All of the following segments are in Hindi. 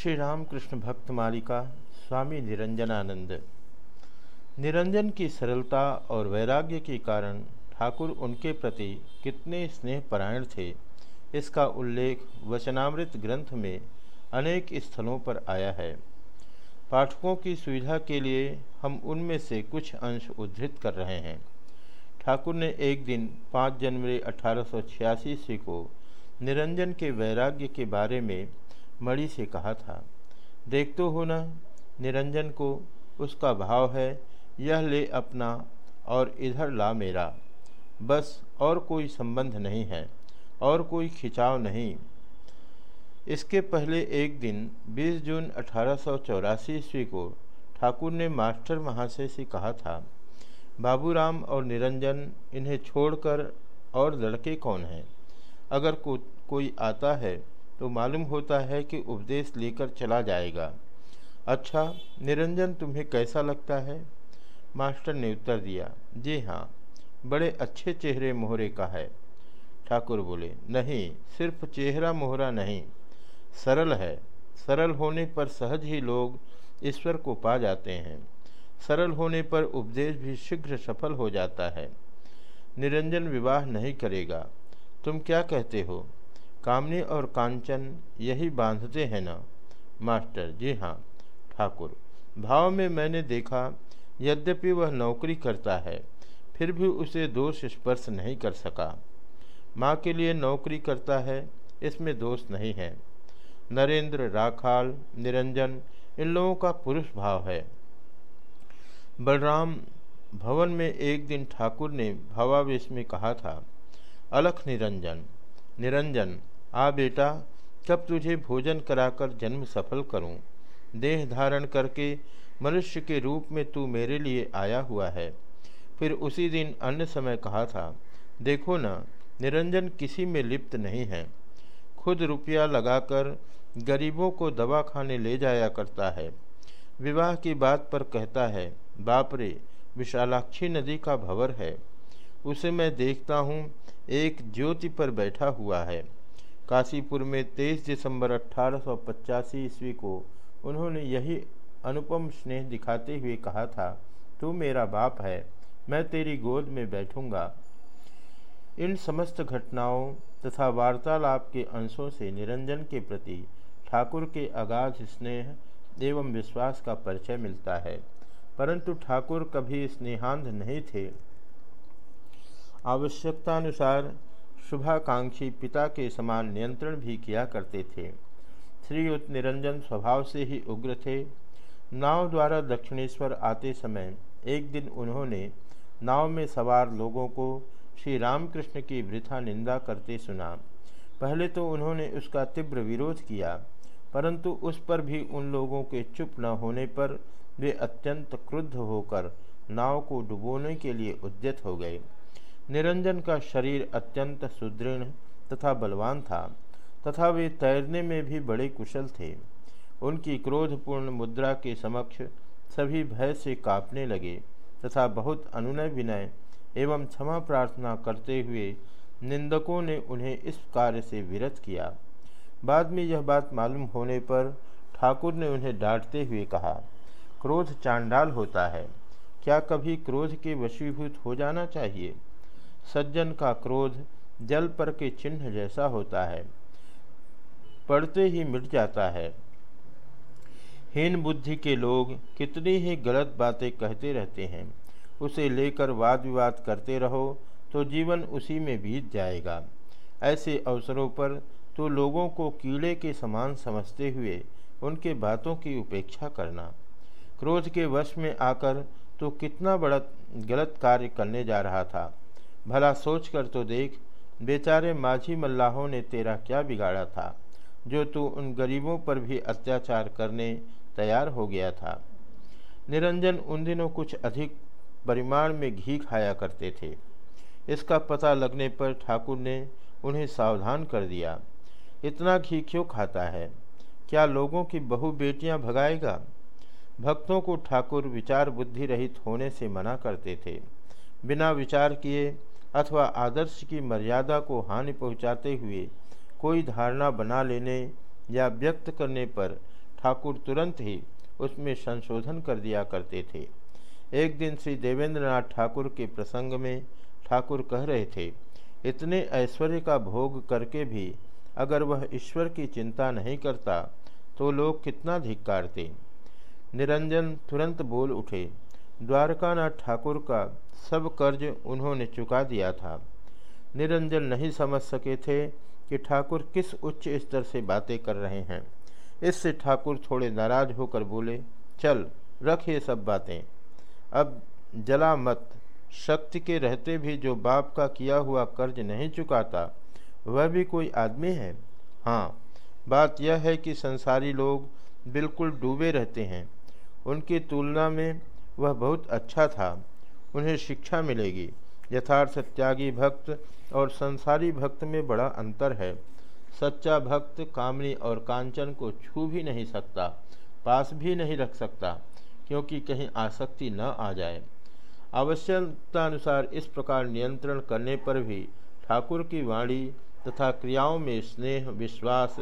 श्री रामकृष्ण भक्त मालिका, स्वामी निरंजनानंद। निरंजन की सरलता और वैराग्य के कारण ठाकुर उनके प्रति कितने स्नेहपरायण थे, इसका उल्लेख वचनामृत ग्रंथ में अनेक स्थलों पर आया है। पाठकों की सुविधा के लिए हम उनमें से कुछ अंश उद्धृत कर रहे हैं। ठाकुर ने एक दिन 5 जनवरी अठारह ईस्वी को निरंजन के वैराग्य के बारे में मणि से कहा था देख तो हो ना निरंजन को उसका भाव है यह ले अपना और इधर ला मेरा। बस और कोई संबंध नहीं है और कोई खिंचाव नहीं। इसके पहले एक दिन 20 जून अठारह सौ चौरासी ईस्वी को ठाकुर ने मास्टर महाशय से कहा था बाबूराम और निरंजन इन्हें छोड़कर और लड़के कौन हैं? अगर को, कोई आता है तो मालूम होता है कि उपदेश लेकर चला जाएगा। अच्छा निरंजन, तुम्हें कैसा लगता है? मास्टर ने उत्तर दिया, जी हाँ बड़े अच्छे चेहरे मोहरे का है। ठाकुर बोले, नहीं, सिर्फ़ चेहरा मोहरा नहीं, सरल है। सरल होने पर सहज ही लोग ईश्वर को पा जाते हैं। सरल होने पर उपदेश भी शीघ्र सफल हो जाता है। निरंजन विवाह नहीं करेगा। तुम क्या कहते हो? कामनी और कांचन यही बांधते हैं ना? मास्टर, जी हाँ। ठाकुर, भाव में मैंने देखा, यद्यपि वह नौकरी करता है, फिर भी उसे दोष स्पर्श नहीं कर सका। माँ के लिए नौकरी करता है, इसमें दोष नहीं है। नरेंद्र, राखाल, निरंजन, इन लोगों का पुरुष भाव है। बलराम, भवन में एक दिन ठाकुर ने भावावेश में कहा था, अलख निरंजन निरंजन, आ बेटा कब तुझे भोजन कराकर जन्म सफल करूँ? देह धारण करके मनुष्य के रूप में तू मेरे लिए आया हुआ है। फिर उसी दिन अन्य समय कहा था, देखो ना, निरंजन किसी में लिप्त नहीं है। खुद रुपया लगाकर गरीबों को दवा खाने ले जाया करता है। विवाह की बात पर कहता है, बाप रे, विशालाक्षी नदी का भवर है। उसे मैं देखता हूँ, एक ज्योति पर बैठा हुआ है। काशीपुर में 23 दिसंबर अट्ठारह ईस्वी को उन्होंने यही अनुपम स्नेह दिखाते हुए कहा था, तू मेरा बाप है, मैं तेरी गोद में बैठूँगा। इन समस्त घटनाओं तथा वार्तालाप के अंशों से निरंजन के प्रति ठाकुर के अगाध स्नेह एवं विश्वास का परिचय मिलता है। परंतु ठाकुर कभी स्नेहांध नहीं थे। आवश्यकतानुसार शुभाकांक्षी पिता के समान नियंत्रण भी किया करते थे। श्रीयुत निरंजन स्वभाव से ही उग्र थे। नाव द्वारा दक्षिणेश्वर आते समय एक दिन उन्होंने नाव में सवार लोगों को श्री रामकृष्ण की वृथा निंदा करते सुना। पहले तो उन्होंने उसका तीव्र विरोध किया, परंतु उस पर भी उन लोगों के चुप न होने पर वे अत्यंत क्रुद्ध होकर नाव को डुबोने के लिए उद्यत हो गए। निरंजन का शरीर अत्यंत सुदृढ़ तथा बलवान था, तथा वे तैरने में भी बड़े कुशल थे। उनकी क्रोधपूर्ण मुद्रा के समक्ष सभी भय से कांपने लगे तथा बहुत अनुनय विनय एवं क्षमा प्रार्थना करते हुए निंदकों ने उन्हें इस कार्य से विरत किया। बाद में यह बात मालूम होने पर ठाकुर ने उन्हें डांटते हुए कहा, क्रोध चांडाल होता है। क्या कभी क्रोध के वशीभूत हो जाना चाहिए? सज्जन का क्रोध जल पर के चिन्ह जैसा होता है। पढ़ते ही मिट जाता है। हीन बुद्धि के लोग कितनी ही गलत बातें कहते रहते हैं। उसे लेकर वाद विवाद करते रहो तो जीवन उसी में बीत जाएगा। ऐसे अवसरों पर तो लोगों को कीड़े के समान समझते हुए उनके बातों की उपेक्षा करना। क्रोध के वश में आकर तो कितना बड़ा गलत कार्य करने जा रहा था। भला सोच कर तो देख, बेचारे माझी मल्लाहों ने तेरा क्या बिगाड़ा था, जो तू उन गरीबों पर भी अत्याचार करने तैयार हो गया था। निरंजन उन दिनों कुछ अधिक परिमाण में घी खाया करते थे। इसका पता लगने पर ठाकुर ने उन्हें सावधान कर दिया। इतना घी क्यों खाता है? क्या लोगों की बहु बेटियाँ भगाएगा? भक्तों को ठाकुर विचार बुद्धि रहित होने से मना करते थे। बिना विचार किए अथवा आदर्श की मर्यादा को हानि पहुंचाते हुए कोई धारणा बना लेने या व्यक्त करने पर ठाकुर तुरंत ही उसमें संशोधन कर दिया करते थे। एक दिन श्री देवेंद्रनाथ ठाकुर के प्रसंग में ठाकुर कह रहे थे, इतने ऐश्वर्य का भोग करके भी अगर वह ईश्वर की चिंता नहीं करता तो लोग कितना धिक्कारते निरंजन तुरंत बोल उठे द्वारकानाथ ठाकुर का सब कर्ज उन्होंने चुका दिया था। निरंजन नहीं समझ सके थे कि ठाकुर किस उच्च स्तर से बातें कर रहे हैं। इससे ठाकुर थोड़े नाराज़ होकर बोले, चल, रख ये सब बातें। अब जला मत। शक्ति के रहते भी जो बाप का किया हुआ कर्ज नहीं चुकाता, वह भी कोई आदमी है? हाँ। बात यह है कि संसारी लोग बिल्कुल डूबे रहते हैं। उनकी तुलना में वह बहुत अच्छा था। उन्हें शिक्षा मिलेगी। यथार्थ त्यागी भक्त और संसारी भक्त में बड़ा अंतर है। सच्चा भक्त कामनी और कांचन को छू भी नहीं सकता, पास भी नहीं रख सकता, क्योंकि कहीं आसक्ति न आ जाए। आवश्यकतानुसार इस प्रकार नियंत्रण करने पर भी ठाकुर की वाणी तथा क्रियाओं में स्नेह, विश्वास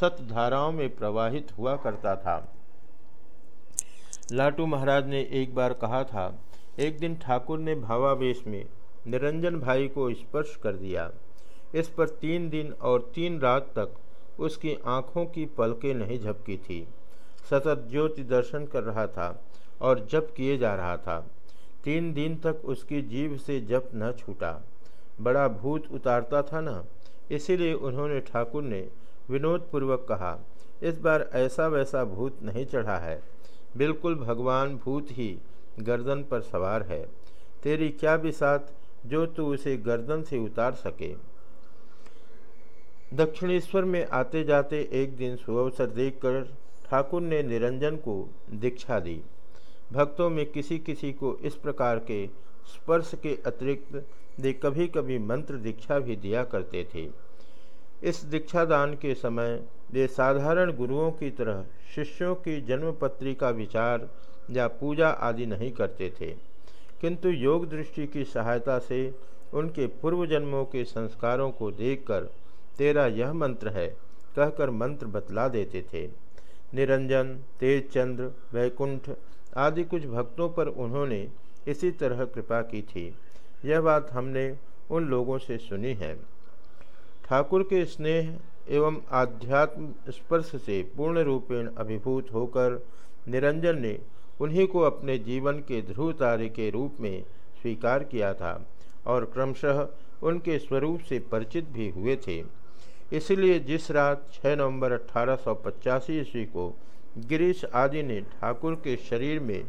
सत धाराओं में प्रवाहित हुआ करता था। लाटू महाराज ने एक बार कहा था, एक दिन ठाकुर ने भावावेश में निरंजन भाई को स्पर्श कर दिया। इस पर तीन दिन और तीन रात तक उसकी आँखों की पलकें नहीं झपकी थी। सतत ज्योति दर्शन कर रहा था और जप किए जा रहा था। तीन दिन तक उसकी जीव से जप न छूटा। बड़ा भूत उतारता था ना, इसीलिए उन्होंने ठाकुर ने विनोदपूर्वक कहा, इस बार ऐसा वैसा भूत नहीं चढ़ा है। बिल्कुल भगवान भूत ही गर्दन पर सवार है। तेरी क्या बिसात जो तू उसे गर्दन से उतार सके? दक्षिणेश्वर में आते जाते एक दिन सुअवसर देखकर ठाकुर ने निरंजन को दीक्षा दी। भक्तों में किसी किसी को इस प्रकार के स्पर्श के अतिरिक्त वे कभी कभी मंत्र दीक्षा भी दिया करते थे। इस दीक्षादान के समय वे साधारण गुरुओं की तरह शिष्यों की जन्मपत्री का विचार या पूजा आदि नहीं करते थे। किंतु योग दृष्टि की सहायता से उनके पूर्व जन्मों के संस्कारों को देखकर तेरा यह मंत्र है कहकर मंत्र बतला देते थे। निरंजन, तेजचंद्र, वैकुंठ आदि कुछ भक्तों पर उन्होंने इसी तरह कृपा की थी। यह बात हमने उन लोगों से सुनी है। ठाकुर के स्नेह एवं आध्यात्म स्पर्श से पूर्ण रूपेण अभिभूत होकर निरंजन ने उन्हीं को अपने जीवन के ध्रुव तारे के रूप में स्वीकार किया था और क्रमशः उनके स्वरूप से परिचित भी हुए थे। इसलिए जिस रात 6 नवंबर अठारह सौ पचासी ईस्वी को गिरीश आदि ने ठाकुर के शरीर में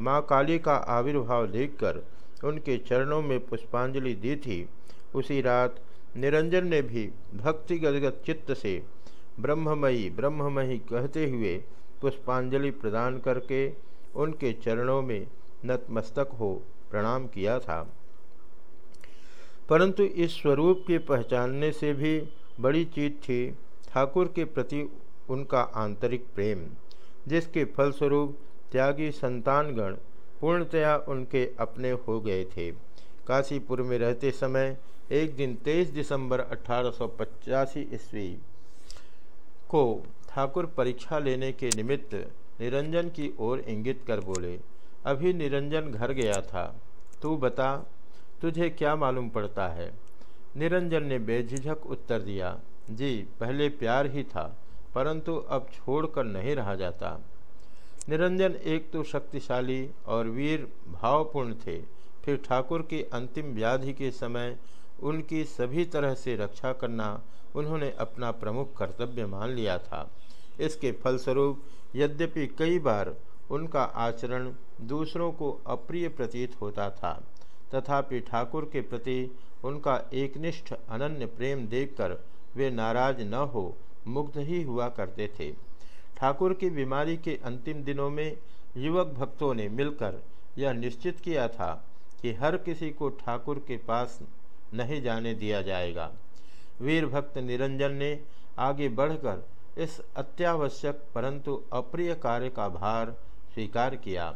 माँ काली का आविर्भाव देखकर उनके चरणों में पुष्पांजलि दी थी, उसी रात निरंजन ने भी भक्ति गदगत चित्त से ब्रह्ममयी ब्रह्ममयी कहते हुए पुष्पांजलि प्रदान करके उनके चरणों में नतमस्तक हो प्रणाम किया था। परंतु इस स्वरूप के पहचानने से भी बड़ी चीज़ थी ठाकुर के प्रति उनका आंतरिक प्रेम, जिसके फलस्वरूप त्यागी संतानगण पूर्णतया उनके अपने हो गए थे। काशीपुर में रहते समय एक दिन 23 दिसंबर अठारह ईस्वी को ठाकुर परीक्षा लेने के निमित्त निरंजन की ओर इंगित कर बोले, अभी निरंजन घर गया था। तू बता, तुझे क्या मालूम पड़ता है? निरंजन ने बेझिझक उत्तर दिया, जी, पहले प्यार ही था, परंतु अब छोड़कर नहीं रहा जाता। निरंजन एक तो शक्तिशाली और वीर, भावपूर्ण थे। फिर ठाकुर की अंतिम व्याधि के समय उनकी सभी तरह से रक्षा करना उन्होंने अपना प्रमुख कर्तव्य मान लिया था। इसके फलस्वरूप, यद्यपि कई बार उनका आचरण दूसरों को अप्रिय प्रतीत होता था, तथापि ठाकुर के प्रति उनका एकनिष्ठ अनन्य प्रेम देखकर वे नाराज़ न हो, मुग्ध ही हुआ करते थे। ठाकुर की बीमारी के अंतिम दिनों में युवक भक्तों ने मिलकर यह निश्चित किया था कि हर किसी को ठाकुर के पास नहीं जाने दिया जाएगा। वीरभक्त निरंजन ने आगे बढ़कर इस अत्यावश्यक परंतु अप्रिय कार्य का भार स्वीकार किया।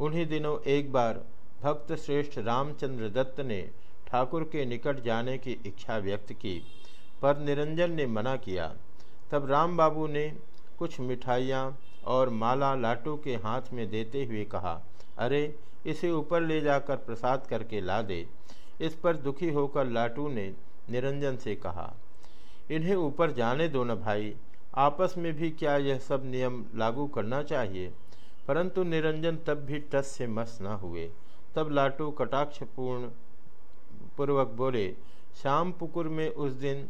उन्हीं दिनों एक बार भक्त श्रेष्ठ रामचंद्र दत्त ने ठाकुर के निकट जाने की इच्छा व्यक्त की, पर निरंजन ने मना किया। तब राम बाबू ने कुछ मिठाइयाँ और माला लाटू के हाथ में देते हुए कहा, अरे, इसे ऊपर ले जाकर प्रसाद करके ला दे। इस पर दुखी होकर लाटू ने निरंजन से कहा, इन्हें ऊपर जाने दो न भाई, आपस में भी क्या यह सब नियम लागू करना चाहिए? परंतु निरंजन तब भी टस से मस न हुए। तब लाटू कटाक्षपूर्ण पूर्वक बोले, शाम पुकुर में उस दिन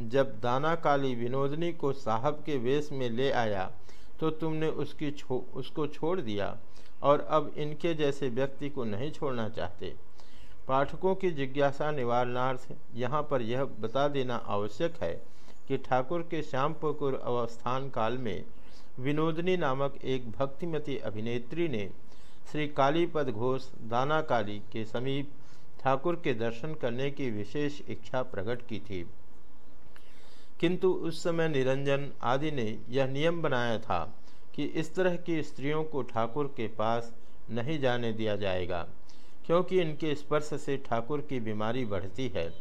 जब दाना काली विनोदनी को साहब के वेश में ले आया तो तुमने उसकी छो, उसको छोड़ दिया और अब इनके जैसे व्यक्ति को नहीं छोड़ना चाहते। पाठकों की जिज्ञासा निवारणार्थ यहाँ पर यह बता देना आवश्यक है कि ठाकुर के श्यामपुकुर अवस्थान काल में विनोदनी नामक एक भक्तिमती अभिनेत्री ने श्री कालीपद घोष दाना काली के समीप ठाकुर के दर्शन करने की विशेष इच्छा प्रकट की थी। किंतु उस समय निरंजन आदि ने यह नियम बनाया था कि इस तरह की स्त्रियों को ठाकुर के पास नहीं जाने दिया जाएगा। क्योंकि इनके स्पर्श से ठाकुर की बीमारी बढ़ती है।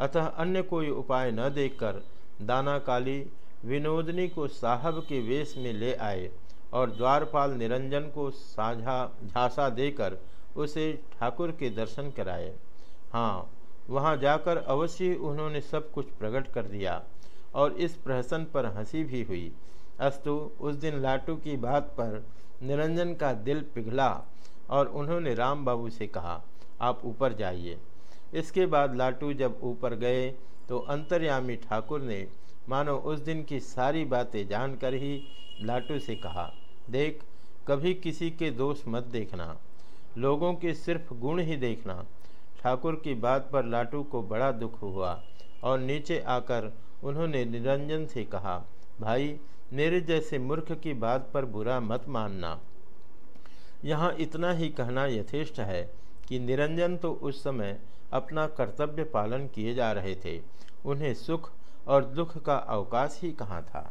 अतः अन्य कोई उपाय न देखकर दाना काली विनोदनी को साहब के वेश में ले आए और द्वारपाल निरंजन को साझा, झांसा देकर उसे ठाकुर के दर्शन कराए। हाँ वहाँ जाकर अवश्य उन्होंने सब कुछ प्रकट कर दिया और इस प्रहसन पर हँसी भी हुई। अस्तु, उस दिन लाटू की बात पर निरंजन का दिल पिघला और उन्होंने राम बाबू से कहा, आप ऊपर जाइए। इसके बाद लाटू जब ऊपर गए तो अंतर्यामी ठाकुर ने, मानो उस दिन की सारी बातें जानकर ही, लाटू से कहा, देख, कभी किसी के दोष मत देखना। लोगों के सिर्फ़ गुण ही देखना। ठाकुर की बात पर लाटू को बड़ा दुख हुआ और नीचे आकर उन्होंने निरंजन से कहा, भाई, मेरे जैसे मूर्ख की बात पर बुरा मत मानना। यहाँ इतना ही कहना यथेष्ट है कि निरंजन तो उस समय अपना कर्तव्य पालन किए जा रहे थे। उन्हें सुख और दुख का अवकाश ही कहाँ था?